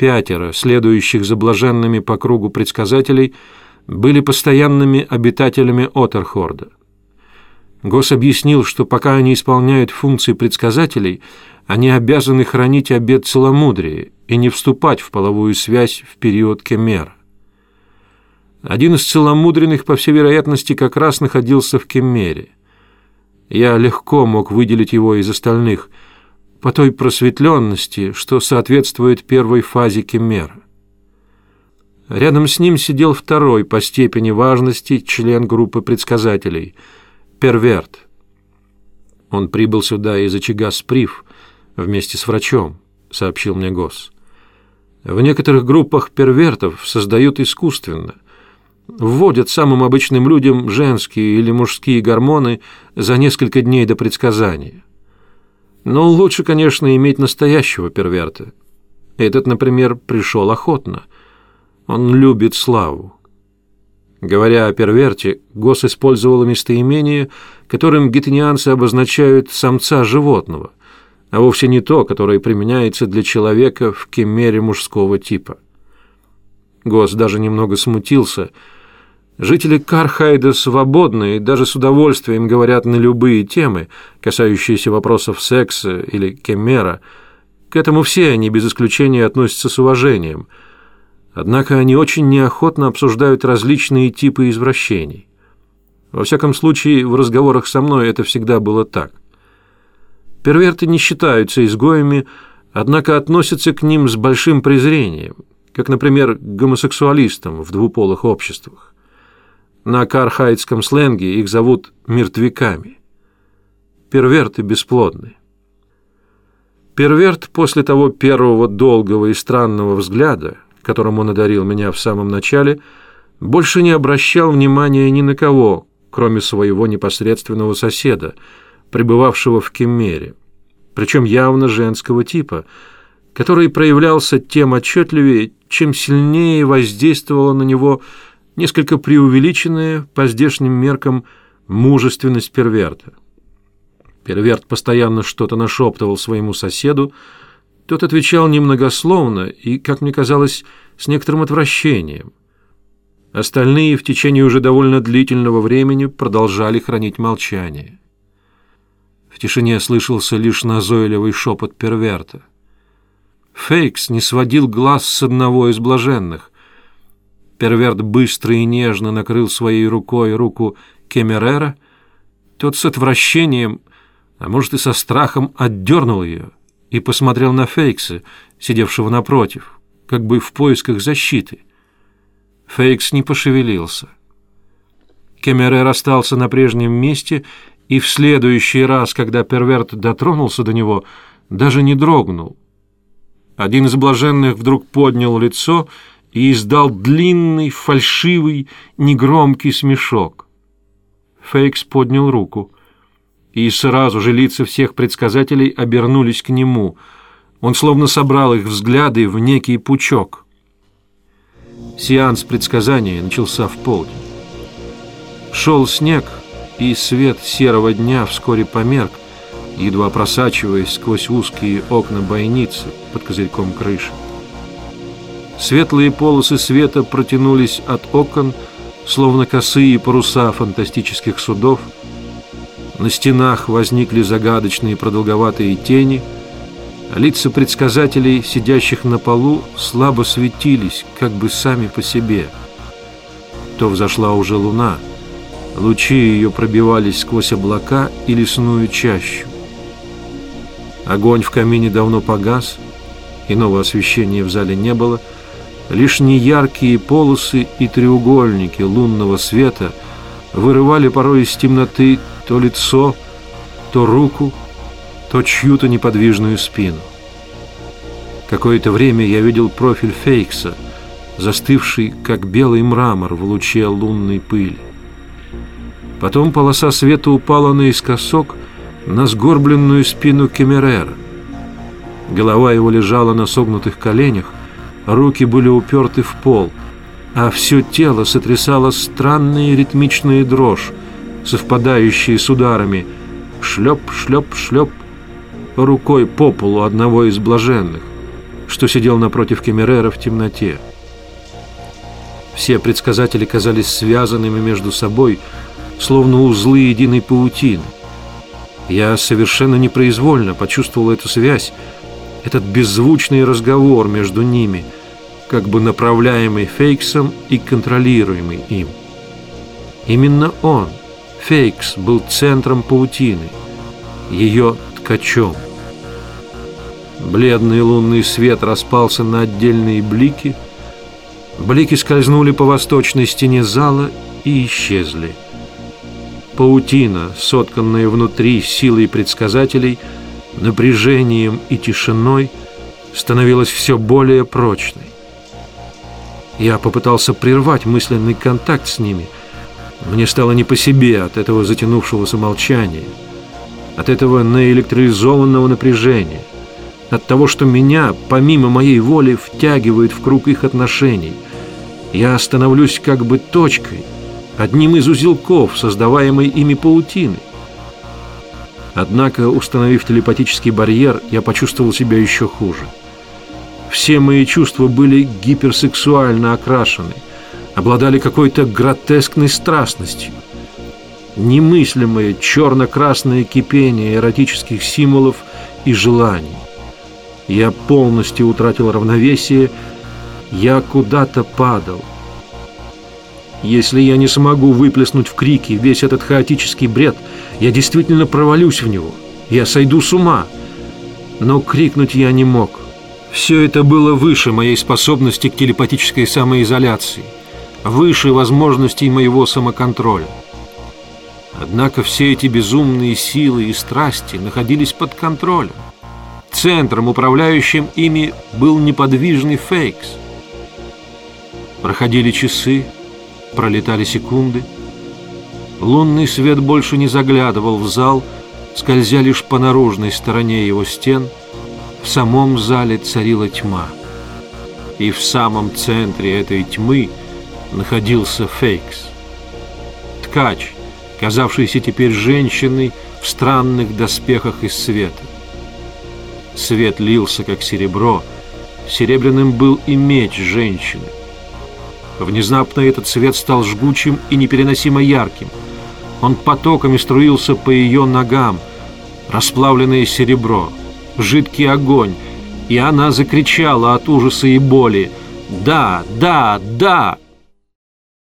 пятеро, следующих за блаженными по кругу предсказателей, были постоянными обитателями Отерхорда. Гос объяснил, что пока они исполняют функции предсказателей, они обязаны хранить обет целомудрия и не вступать в половую связь в период Кемера. Один из целомудренных, по всей вероятности, как раз находился в Кемере. Я легко мог выделить его из остальных, по той просветленности, что соответствует первой фазе Кемера. Рядом с ним сидел второй по степени важности член группы предсказателей – Перверт. Он прибыл сюда из очага Сприв вместе с врачом, сообщил мне Гос. В некоторых группах первертов создают искусственно – вводят самым обычным людям женские или мужские гормоны за несколько дней до предсказания. Но лучше, конечно, иметь настоящего перверта. Этот, например, пришел охотно. Он любит славу. Говоря о перверте, Гос использовал местоимение, которым гетенианцы обозначают самца животного, а вовсе не то, которое применяется для человека в кемере мужского типа. Гос даже немного смутился – Жители Кархайда свободны и даже с удовольствием говорят на любые темы, касающиеся вопросов секса или кемера. К этому все они без исключения относятся с уважением. Однако они очень неохотно обсуждают различные типы извращений. Во всяком случае, в разговорах со мной это всегда было так. Перверты не считаются изгоями, однако относятся к ним с большим презрением, как, например, к гомосексуалистам в двуполых обществах. На кархайдском сленге их зовут мертвяками. Перверты бесплодны. Перверт после того первого долгого и странного взгляда, которым он одарил меня в самом начале, больше не обращал внимания ни на кого, кроме своего непосредственного соседа, пребывавшего в Кеммере, причем явно женского типа, который проявлялся тем отчетливее, чем сильнее воздействовало на него несколько преувеличенная по здешним меркам мужественность перверта. Перверт постоянно что-то нашептывал своему соседу, тот отвечал немногословно и, как мне казалось, с некоторым отвращением. Остальные в течение уже довольно длительного времени продолжали хранить молчание. В тишине слышался лишь назойливый шепот перверта. Фейкс не сводил глаз с одного из блаженных. Перверт быстро и нежно накрыл своей рукой руку Кемерера. Тот с отвращением, а может и со страхом, отдернул ее и посмотрел на Фейкса, сидевшего напротив, как бы в поисках защиты. Фейкс не пошевелился. Кемерер остался на прежнем месте, и в следующий раз, когда перверт дотронулся до него, даже не дрогнул. Один из блаженных вдруг поднял лицо и издал длинный, фальшивый, негромкий смешок. Фейкс поднял руку, и сразу же лица всех предсказателей обернулись к нему. Он словно собрал их взгляды в некий пучок. Сеанс предсказания начался в полдень. Шел снег, и свет серого дня вскоре померк, едва просачиваясь сквозь узкие окна бойницы под козырьком крыши. Светлые полосы света протянулись от окон, словно косые паруса фантастических судов. На стенах возникли загадочные продолговатые тени, лица предсказателей, сидящих на полу, слабо светились, как бы сами по себе. То взошла уже луна, лучи ее пробивались сквозь облака и лесную чащу. Огонь в камине давно погас, иного освещения в зале не было — Лишь неяркие полосы и треугольники лунного света вырывали порой из темноты то лицо, то руку, то чью-то неподвижную спину. Какое-то время я видел профиль Фейкса, застывший, как белый мрамор в луче лунной пыли. Потом полоса света упала наискосок на сгорбленную спину Кемерера. Голова его лежала на согнутых коленях, руки были уперты в пол, а все тело сотрясало странные ритмичные дрожь, совпадающие с ударами шлеп, шлеп, шлеп рукой по полу одного из блаженных, что сидел напротив Кемерера в темноте. Все предсказатели казались связанными между собой, словно узлы единой паутины. Я совершенно непроизвольно почувствовал эту связь, этот беззвучный разговор между ними, как бы направляемый Фейксом и контролируемый им. Именно он, Фейкс, был центром паутины, ее ткачом. Бледный лунный свет распался на отдельные блики. Блики скользнули по восточной стене зала и исчезли. Паутина, сотканная внутри силой предсказателей, напряжением и тишиной, становилась все более прочной. Я попытался прервать мысленный контакт с ними. Мне стало не по себе от этого затянувшегося молчания, от этого наэлектризованного напряжения от того, что меня, помимо моей воли, втягивает в круг их отношений. Я становлюсь как бы точкой, одним из узелков, создаваемой ими паутины. Однако, установив телепатический барьер, я почувствовал себя еще хуже. Все мои чувства были гиперсексуально окрашены, обладали какой-то гротескной страстностью. Немыслимое черно-красное кипение эротических символов и желаний. Я полностью утратил равновесие, я куда-то падал. Если я не смогу выплеснуть в крики весь этот хаотический бред, я действительно провалюсь в него. Я сойду с ума. Но крикнуть я не мог. Все это было выше моей способности к телепатической самоизоляции, выше возможностей моего самоконтроля. Однако все эти безумные силы и страсти находились под контролем. Центром, управляющим ими, был неподвижный Фейкс. Проходили часы, пролетали секунды. Лунный свет больше не заглядывал в зал, скользя лишь по наружной стороне его стен. В самом зале царила тьма. И в самом центре этой тьмы находился Фейкс. Ткач, казавшийся теперь женщиной в странных доспехах из света. Свет лился, как серебро. Серебряным был и меч женщины. Внезапно этот свет стал жгучим и непереносимо ярким. Он потоками струился по ее ногам, расплавленное серебро, жидкий огонь, и она закричала от ужаса и боли «Да, да, да!»